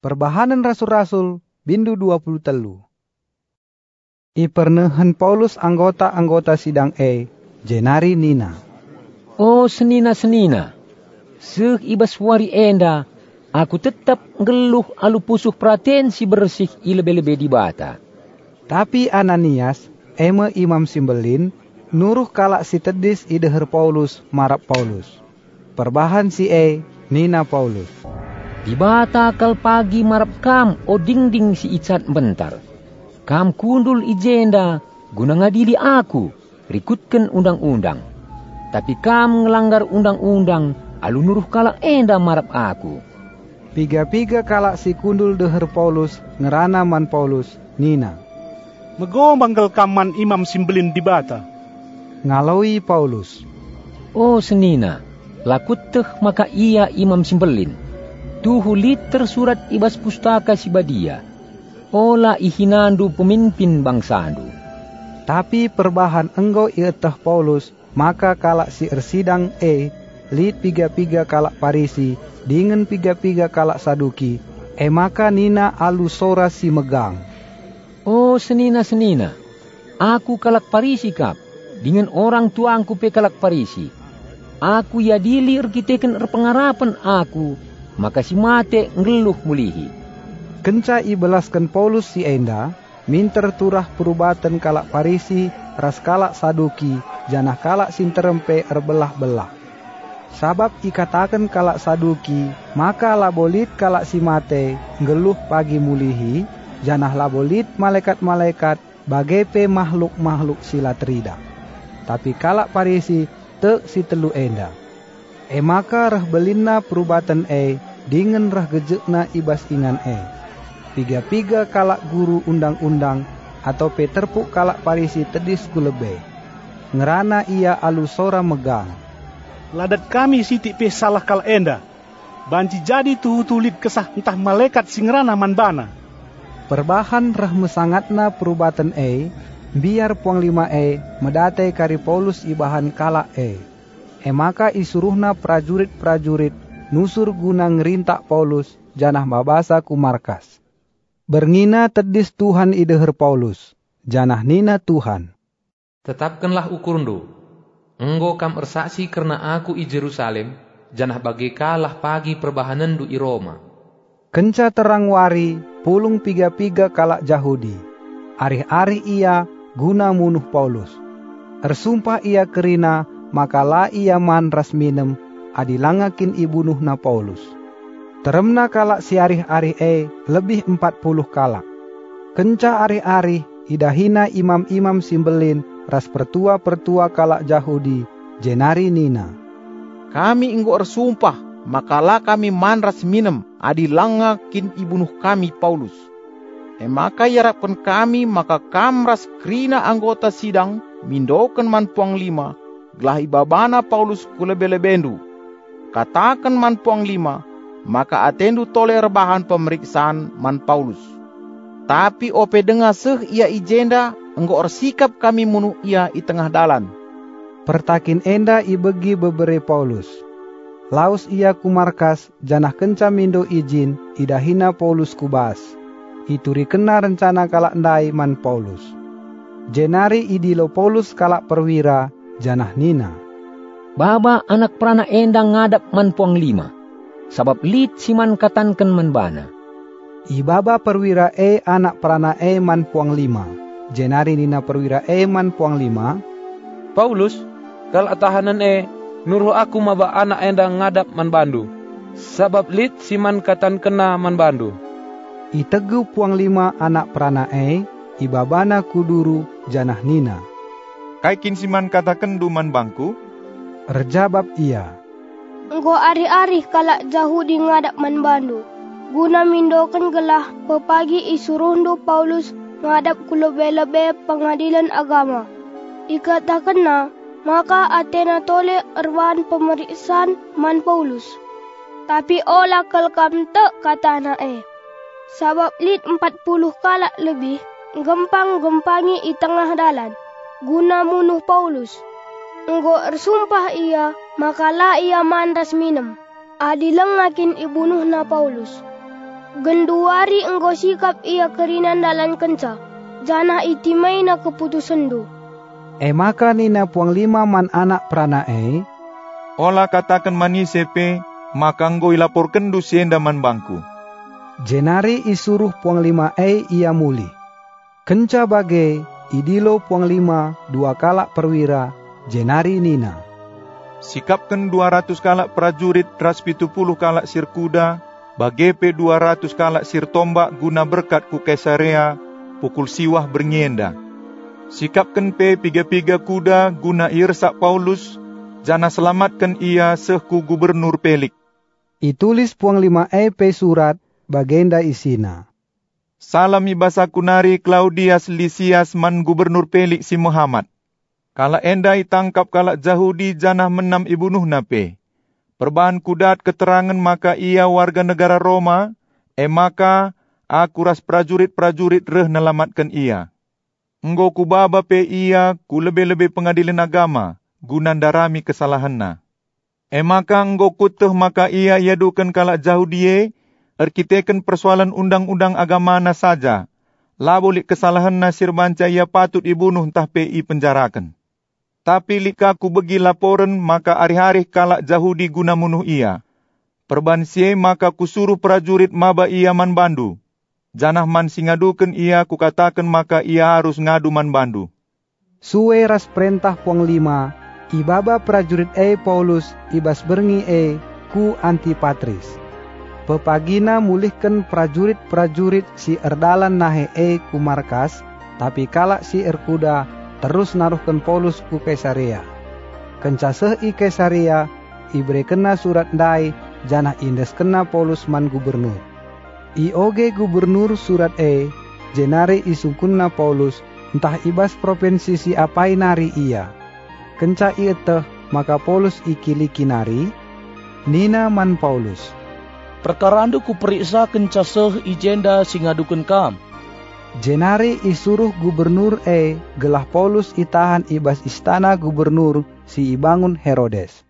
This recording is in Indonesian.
Perbahanan Rasul-Rasul Bindu 20 telu. Ipernehen Paulus anggota-anggota sidang E, jenari Nina. Oh senina-senina, seh ibas wari enda, aku tetap ngeluh alu pusuh praten si bersih ilebe-lebe di bata. Tapi Ananias, eme imam simbelin, nuruh kalak si tedis ideher Paulus marap Paulus. Perbahan si E, Nina Paulus. Di bata kal pagi marap kam o ding-ding si icat bentar. Kam kundul ijenda guna ngadili aku, rikutkan undang-undang. Tapi kam ngelanggar undang-undang, alu nuruh kalak enda marap aku. Piga-piga kalak si kundul deher Paulus, ngerana man Paulus, Nina. Mego manggal kaman imam simbelin di bata. Ngalawi Paulus. Oh senina, lakut teh maka ia imam simbelin tuhu liter surat ibas pustaka si badia. Ola ihinandu pemimpin bangsandu. Tapi perbahan enggo ietah Paulus, maka kalak si ersidang e, lit piga-piga kalak parisi, dengan piga-piga kalak saduki, e maka nina alu sora si megang. Oh senina-senina, aku kalak parisi kap, dengan orang tuangku pe kalak parisi. Aku ya dili erkiteken erpengarapan aku, maka si mate ngeluh mulihi. Kenca ibelaskan Paulus si enda, minter turah perubatan kalak parisi, ras kalak saduki, janah kalak sinterempe erbelah-belah. Sabab ikatakan kalak saduki, maka labolit kalak si mate, ngeluh pagi mulihi, janah labolit malaikat-malaikat, bagai pe makhluk-makhluk sila terida. Tapi kalak parisi, te si telu enda. E maka rah belinna perubatan e, dengan rah gejekna ibas ingan e. Piga-piga kalak guru undang-undang atau peterpuk kalak parisi tedis kulebe. Ngerana ia alu sora megang. Ladat kami siti pe salah kal enda. Banci jadi tuh tulit kesah entah malaikat singrana manbana. Perbahan rah mesangatna perubatan e, biar puang lima e medate kari Paulus ibahan kalak e. E maka isuruhna prajurit-prajurit nusur guna ngerintak Paulus janah mabasa ku markas. Berngina tedis Tuhan ideher Paulus, janah nina Tuhan. Tetapkanlah ukurndu. Enggo kam ersaksi karena aku i Jerusalem, janah bagi kalah pagi perbahanandu i Roma. Kenca terang wari, pulung piga-piga kalak Yahudi. Ari-ari ia guna munuh Paulus. Ersumpah ia kerina, maka la ia man ras minem adilangakin ibunuh na Paulus. Teremna kalak si arih-arih e lebih empat puluh kalak. Kenca arih-arih idahina imam-imam simbelin ras pertua-pertua kalak Yahudi jenari nina. Kami inggo ersumpah, makalah kami manras minem adilangakin ibunuh kami Paulus. E maka yarapkan kami maka kamras krina anggota sidang mindoken man puang lima gelah ibabana Paulus kulebe-lebendu katakan man puang lima, maka atendu tole rebahan pemeriksaan man Paulus. Tapi ope dengar seh ia ijenda, enggo orsikap kami munu ia i tengah dalan. Pertakin enda ibegi bebere Paulus. Laus ia kumarkas, janah kenca mindo izin, idahina Paulus kubas. Ituri kena rencana kalak ndai man Paulus. Jenari idilo Paulus kalak perwira, janah nina. Baba anak prana endang ngadap man puang lima. Sabab lit siman katankan man bana. Ibaba perwira e anak prana e man puang lima. Jenari nina perwira e man puang lima. Paulus, kal atahanan e, nuruh aku maba anak endang ngadap man bandu. Sabab lit siman katan kena man bandu. Itegu puang lima anak prana e, ibabana kuduru janah nina. Kaikin siman katakan duman bangku, Rejabab ia. Engko ari-ari kalak Yahudi ngadap man bandu. Guna mindokan gelah pepagi isurundo Paulus ngadap kulebe-lebe pengadilan agama. Ikatakan na, maka Athena tole erwan pemeriksaan man Paulus. Tapi olah kelkam te kata na eh. Sabab lid empat puluh kalak lebih, gempang-gempangi i tengah dalan. Guna munuh Paulus. Enggo ersumpah ia, maka la ia mandas minum. Adilengakin ibunuh na Paulus. Genduari enggo sikap ia kerinan dalan kenca. Jana itimai na keputusan du. E maka nina puang lima man anak prana e. Ola katakan mani sepe, maka nggo ilaporkan du sienda man bangku. Jenari isuruh puang lima e ia muli. Kenca bage idilo puang lima dua kalak perwira jenari nina. Sikapkan 200 kalak prajurit ras pitu puluh kalak sir kuda, bagepe 200 kalak sir tombak guna berkat ku Kesarea, pukul siwah bernyenda. Sikapkan pe piga-piga kuda guna irsak Paulus, jana selamatkan ia sehku gubernur pelik. Itulis puang lima e pe surat bagenda isina. Salam ibasa kunari Claudius Lysias man gubernur pelik si Muhammad. Kala enda itangkap kala Jahudi janah menam ibunuh nape. Perbahan kudat keterangan maka ia warga negara Roma, e maka aku ras prajurit-prajurit reh nelamatkan ia. Enggo ku baba pe ia ku lebih-lebih pengadilan agama, gunan darami kesalahanna. E maka enggo kutuh maka ia yadukan kala Jahudie, erkiteken persoalan undang-undang agama na saja. Labolik kesalahan nasir banca ia patut ibunuh entah pe i penjarakan. Tapi lika ku begi laporan maka hari-hari kalak Jahudi guna munuh ia. Perban sie maka ku suruh prajurit maba ia man bandu. Janah man singadukan ia ku katakan maka ia harus ngadu man bandu. Suwe ras perintah puang lima, ibaba prajurit e Paulus ibas berngi e ku Antipatris. Pepagina mulihkan prajurit-prajurit si erdalan nahe e ku markas, tapi kalak si erkuda terus naruhkan Paulus ku Kaisarea. Kencaseh i Kaisarea, ibre kena surat dai, janah indes kena Paulus man gubernur. I oge gubernur surat e, jenari isungkunna Paulus, entah ibas provinsi si apai nari ia. Kenca ieteh, maka Paulus ikiliki nari, Nina man Paulus. Perkarandu ku periksa kencaseh ijenda singadukan kam Jenari isuruh gubernur E gelah Paulus itahan ibas istana gubernur si ibangun Herodes.